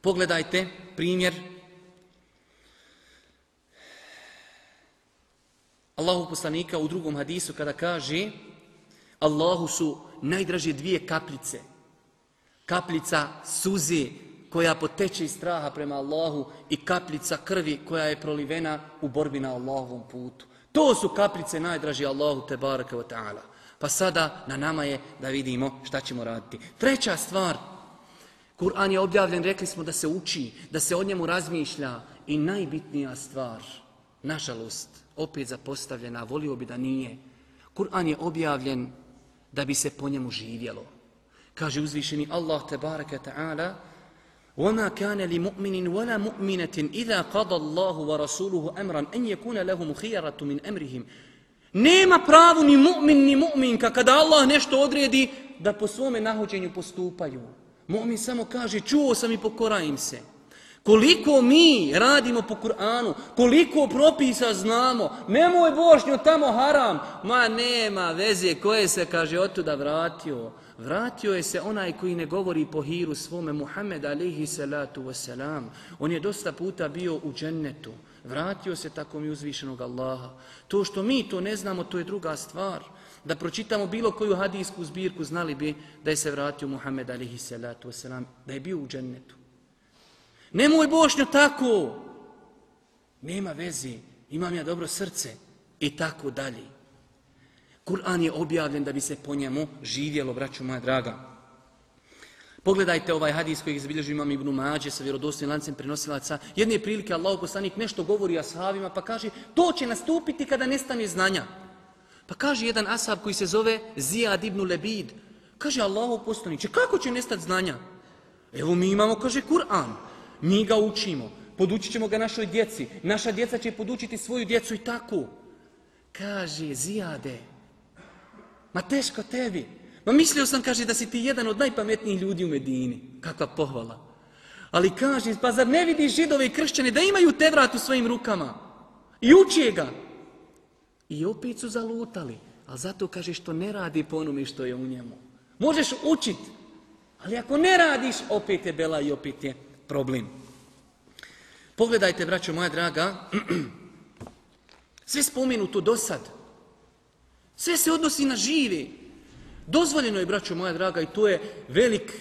Pogledajte primjer Allahu poslanika u drugom hadisu kada kaže Allahu su najdraže dvije kaplice. Kaplica suze koja poteče iz straha prema Allahu i kaplica krvi koja je prolivena u borbi na Allahovom putu. To su kaplice najdraže Allahu te baraka wa ta'ala. Pa sada na nama je da vidimo šta ćemo raditi. Treća stvar, Kur'an je objavljen, rekli smo da se uči, da se o njemu razmišlja i najbitnija stvar, nažalost, opet zapostavljena, volio bi da nije. Kur'an je objavljen da bi se po njemu živjelo. Kaže uzvišeni Allah te baraka ta'ala وَمَا كَانَ لِمُؤْمِنٍ وَلَا مُؤْمِنَةٍ إِذَا قَضَ اللَّهُ وَرَسُولُهُ أَمْرًا أَنْ يَكُونَ لَهُمْ خِيَرَةُ مِنْ أَمْرِهِمْ Nema pravu ni mu'min ni mu'minka kada Allah nešto odredi da po svome nahođenju postupaju. Mu'min samo kaže čuo sam i pokorajim se. Koliko mi radimo po Kur'anu, koliko propisa znamo, nemoj bošnju tamo haram, ma nema veze koje se kaže od vratio. Vratio je se onaj koji ne govori po hiru svome Muhammed alihi salatu wasalam. On je dosta puta bio u džennetu. Vratio se tako mi uzvišenog Allaha. To što mi to ne znamo, to je druga stvar. Da pročitamo bilo koju hadijsku zbirku, znali bi da je se vratio Muhammed alihi salatu wasalam, da je bio u džennetu. Nemoj bošnjo tako. Nema veze, imam ja dobro srce i tako dalje. Kur'an je objavljen da bi se po njemu živjelo, braću moja draga. Pogledajte ovaj hadis koji izbilježi imam Ibnu Mađe sa vjerodostojnim lancem prenosilaca. Jedne prilike Allah poslanik nešto govori ashabima pa kaže to će nastupiti kada nestane znanja. Pa kaže jedan ashab koji se zove Zijad ibn Lebid. Kaže Allah poslaniće kako će nestati znanja? Evo mi imamo, kaže Kur'an. Mi ga učimo, podučit ćemo ga našoj djeci, naša djeca će podučiti svoju djecu i tako. Kaže, Zijade, ma teško tebi. Ma mislio sam, kaže, da si ti jedan od najpametnijih ljudi u Medini. Kakva pohvala. Ali kaže, pa zar ne vidiš židove i kršćane da imaju te vrat u svojim rukama? I uče ga. I opet su zalutali. Ali zato kaže što ne radi po onome što je u njemu. Možeš učit. Ali ako ne radiš, opet je bela i opet je problem. Pogledajte, braćo moja draga, sve spomenuto do sad, sve se odnosi na živi. Dozvoljeno je, braćo moja draga, i to je velik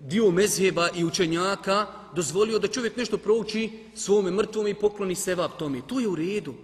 dio mezheba i učenjaka, dozvolio da čovjek nešto prouči svome mrtvom i pokloni sevap tome. To je u redu.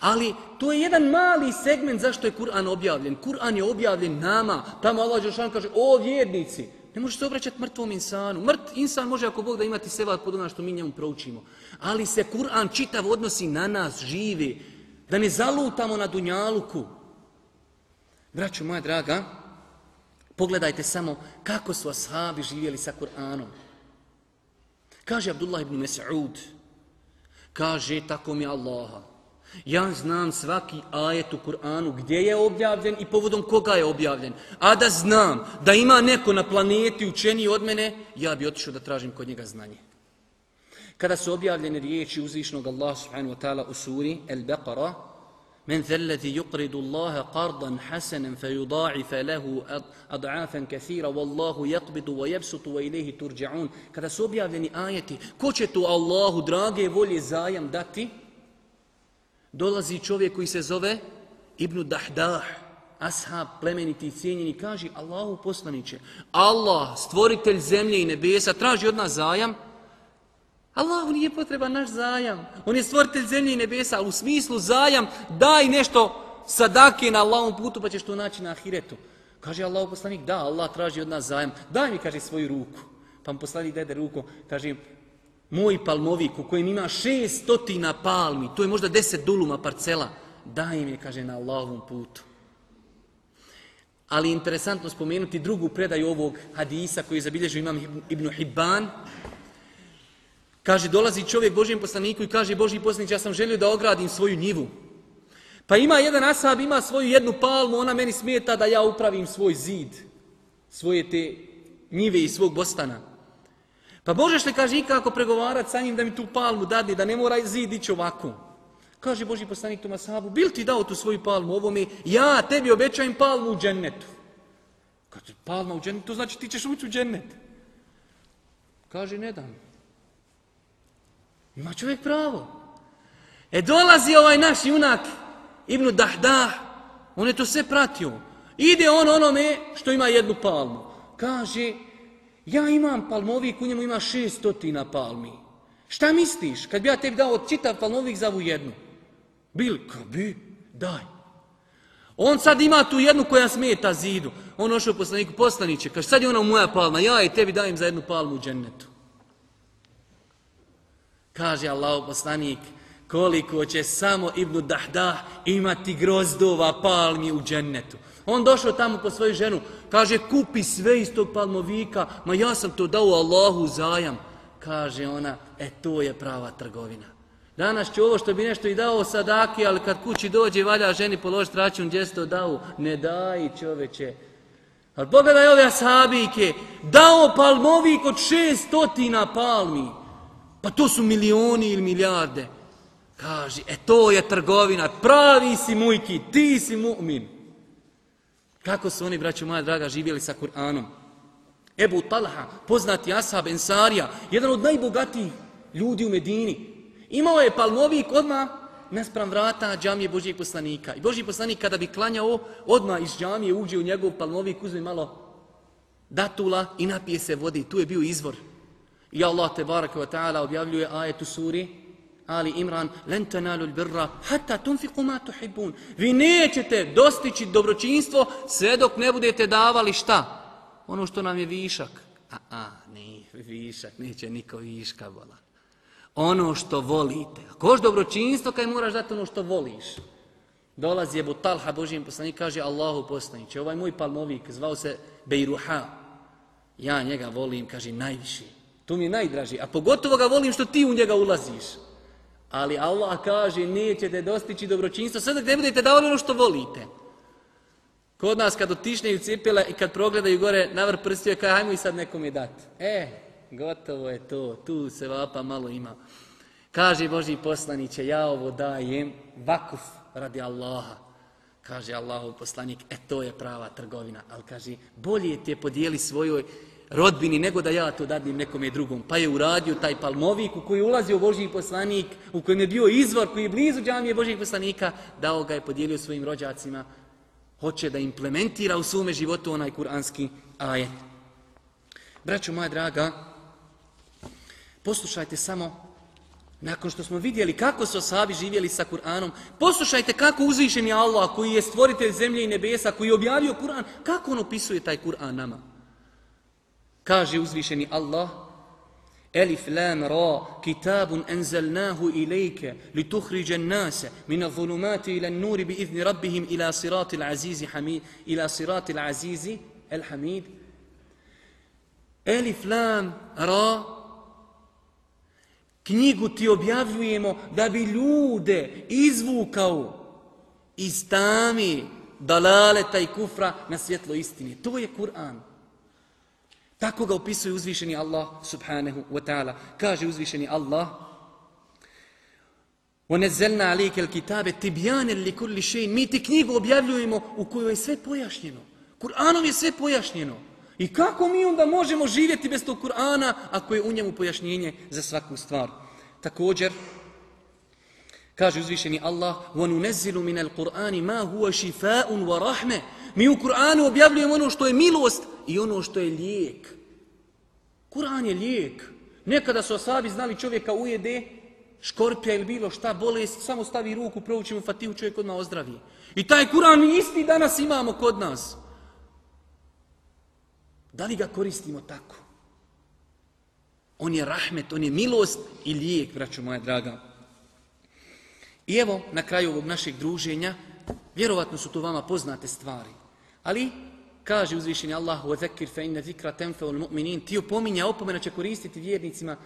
Ali to je jedan mali segment zašto je Kur'an objavljen. Kur'an je objavljen nama. Tamo Allah Đelšan kaže, o vjernici, Ne možeš se obraćati mrtvom insanu. Mrt insan može ako Bog da imati sevat pod ono što mi njemu proučimo. Ali se Kur'an čitav odnosi na nas, živi. Da ne zalutamo na dunjaluku. Braćo moja draga, pogledajte samo kako su ashabi živjeli sa Kur'anom. Kaže Abdullah ibn Mas'ud, kaže tako mi Allaha, Ja znam svaki ajet u Kur'anu gdje je objavljen i povodom koga je objavljen. A da znam da ima neko na planeti učeniji od mene, ja bi otišao da tražim kod njega znanje. Kada su objavljene riječi uzvišnog Allaha subhanahu wa ta'ala u suri El-Baqara, من ذا الذي يقرض الله قرضا حسنا فيضاعف له أضعافا كثيرة والله يقبض ويبسط وإليه ترجعون. كذا سوى بيابلني آيتي كوشتو الله دراجي ولي زايم داتي čovjek koji se zove Ibn Dahdah ashab plemeniti i cijenjeni kaže Allahu poslaniće Allah stvoritelj zemlje i nebesa traži od nas zajam Allahu nije potreban naš zajam. On je stvoritelj zemlje i nebesa, u smislu zajam, daj nešto sadake na Allahom putu, pa ćeš to naći na ahiretu. Kaže Allahu poslanik, da, Allah traži od nas zajam, daj mi, kaže, svoju ruku. Pa mu poslanik dede ruku, kaže, moj palmovik u kojem ima šest stotina palmi, to je možda deset duluma parcela, daj mi kaže, na Allahovom putu. Ali interesantno spomenuti drugu predaju ovog hadisa koji je zabilježio imam Ibn Hibban. Kaže, dolazi čovjek Božijem poslaniku i kaže, Božji poslanić, ja sam želio da ogradim svoju njivu. Pa ima jedan asab, ima svoju jednu palmu, ona meni smeta da ja upravim svoj zid, svoje te njive i svog bostana. Pa možeš li, kaže, ikako pregovarati sa njim da mi tu palmu dadne, da ne mora zid ići ovako? Kaže Boži poslanik tom asabu, bil ti dao tu svoju palmu ovome? Ja tebi obećajem palmu u džennetu. Kaže, palma u džennetu, to znači ti ćeš ući u džennet. Kaže, ne dam. Ima čovjek pravo. E dolazi ovaj naš junak, Ibnu Dahdah, on je to sve pratio. Ide on onome što ima jednu palmu. Kaže, ja imam palmovik, u njemu ima šestotina palmi. Šta misliš, kad bi ja tebi dao čitav palmovik za ovu jednu? Bil, ka bi, daj. On sad ima tu jednu koja smeta zidu. On ošao poslaniku, poslaniće, kaže, sad je ona moja palma, ja i tebi dajem za jednu palmu u džennetu. Kaže Allah poslanik, koliko će samo Ibnu Dahdah imati grozdova palmi u džennetu. On došao tamo po svoju ženu, kaže, kupi sve iz tog palmovika, ma ja sam to dao Allahu zajam. Kaže ona, e to je prava trgovina. Danas će ovo što bi nešto i dao sadaki, ali kad kući dođe valja ženi položiti račun gdje se to dao, ne daj čoveče. Ali pogledaj ove asabike, dao palmovik od šestotina palmi. Pa to su milioni ili milijarde. Kaže, e to je trgovina, pravi si mujki, ti si mu'min. Kako su oni, braću moja draga, živjeli sa Kur'anom? Ebu Talha, poznati ashab Ensarija, jedan od najbogatijih ljudi u Medini, Imao je palmovik odmah naspram vrata džamije Božijeg poslanika. I Božji poslanik kada bi klanjao, odmah iz džamije uđe u njegov palmovik, uzme malo datula i napije se vodi. Tu je bio izvor. I Allah te baraka wa ta'ala objavljuje ajet u suri Ali Imran, len tenalu birra, hatta tunfiku ma tuhibbun. Vi nećete dostići dobročinstvo sve dok ne budete davali šta? Ono što nam je višak. A, a, ne, višak, neće niko viška, vola. ono što volite. Ako hoš dobročinstvo, kaj moraš dati ono što voliš. Dolazi Ebu Talha, Božijem poslanik, kaže Allahu poslaniće, ovaj moj palmovik zvao se Bejruha. Ja njega volim, kaže, najviši. To mi je najdraži. A pogotovo ga volim što ti u njega ulaziš. Ali Allah kaže, nećete dostići dobročinstvo, sve dok ne budete davali ono što volite. Kod nas kad otišneju cipele i kad progledaju gore navr prstio je kaj, hajmo i sad nekom je dati. E, Gotovo je to, tu se vapa malo ima. Kaže Boži poslaniće, ja ovo dajem vakuf radi Allaha. Kaže Allahov poslanik, e to je prava trgovina. Ali kaže, bolje ti je podijeli svojoj rodbini nego da ja to dadim nekom je drugom. Pa je uradio taj palmovik u koji ulazi u Božji poslanik, u kojem je bio izvor koji je blizu džamije Božjih poslanika, dao ga je podijelio svojim rođacima. Hoće da implementira u svome životu onaj kuranski ajet. Braćo moja draga, Poslušajte samo, nakon što smo vidjeli kako su osabi živjeli sa Kur'anom, poslušajte kako uzvišen je Allah koji je stvoritelj zemlje i nebesa, koji je objavio Kur'an, kako on opisuje taj Kur'an nama. Kaže uzvišeni Allah, Elif lam ra kitabun enzelnahu ilajke li tuhriđen nase min zulumati ila nuri bi izni rabbihim ila sirati l'azizi hamid ila sirati l'azizi el hamid Elif lam ra Knjigu ti objavljujemo da bi ljude izvukao iz tami dalaleta i kufra na svjetlo istine. To je Kur'an. Tako ga opisuje uzvišeni Allah subhanahu wa ta'ala. Kaže uzvišeni Allah وَنَزَّلْنَا عَلَيْكَ الْكِتَابَ تِبْيَانَ لِكُلِّ شَيْنِ Mi ti knjigu objavljujemo u kojoj je sve pojašnjeno. Kur'anom je sve pojašnjeno. I kako mi onda možemo živjeti bez tog Kur'ana ako je u njemu pojašnjenje za svaku stvar? Također, kaže uzvišeni Allah وَنُنَزِّلُ مِنَ الْقُرْآنِ مَا هُوَ شِفَاءٌ وَرَحْمَ Mi u Kur'anu objavljujemo ono što je milost i ono što je lijek. Kur'an je lijek. Nekada su asabi znali čovjeka ujede, škorpija ili bilo šta, bolest, samo stavi ruku, provući mu fatihu, čovjek odmah ozdravi. I taj Kur'an mi isti danas imamo kod nas. Da li ga koristimo tako? On je rahmet, on je milost i lijek, braćo moja draga. I evo, na kraju ovog našeg druženja, vjerovatno su to vama poznate stvari. Ali, kaže uzvišeni Allah, وَذَكِرْ فَإِنَّ ذِكْرَ تَنْفَوُ الْمُؤْمِنِينَ Ti opominja, opomena će koristiti vjernicima.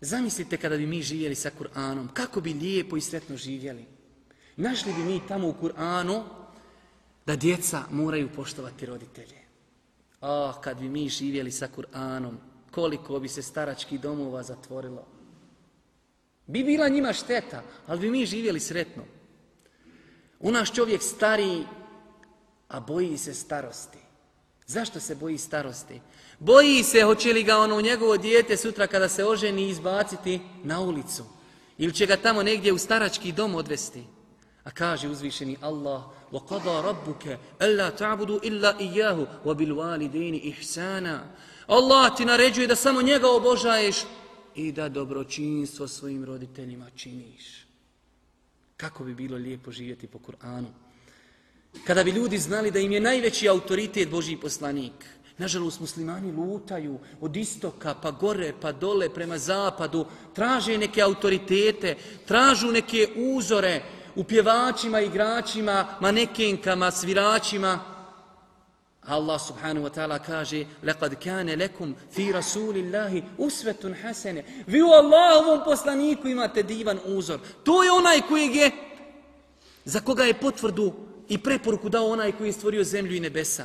Zamislite kada bi mi živjeli sa Kur'anom, kako bi lijepo i sretno živjeli. Našli bi mi tamo u Kur'anu da djeca moraju poštovati roditelje. Ah, kad bi mi živjeli sa Kur'anom, koliko bi se starački domova zatvorilo. Bi bila njima šteta, ali bi mi živjeli sretno. U naš čovjek stari, a boji se starosti. Zašto se boji starosti? Boji se hoće li ga ono njegovo dijete sutra kada se oženi izbaciti na ulicu ili će ga tamo negdje u starački dom odvesti. A kaže uzvišeni Allah: "Wa qada rabbuka alla ta'budu illa iyyahu wa bil walidayni ihsana." Allah ti naređuje da samo njega obožaješ i da dobročinstvo svojim roditeljima činiš. Kako bi bilo lijepo živjeti po Kur'anu. Kada bi ljudi znali da im je najveći autoritet Božji poslanik. Nažalost, muslimani lutaju od istoka pa gore pa dole prema zapadu, traže neke autoritete, tražu neke uzore u pjevačima, igračima, manekenkama, sviračima. Allah subhanahu wa ta'ala kaže لَقَدْ كَانَ لَكُمْ فِي رَسُولِ اللَّهِ أُسْوَةٌ حَسَنَ Vi u Allahovom poslaniku imate divan uzor. To je onaj kojeg je, za koga je potvrdu i preporuku dao onaj koji je stvorio zemlju i nebesa.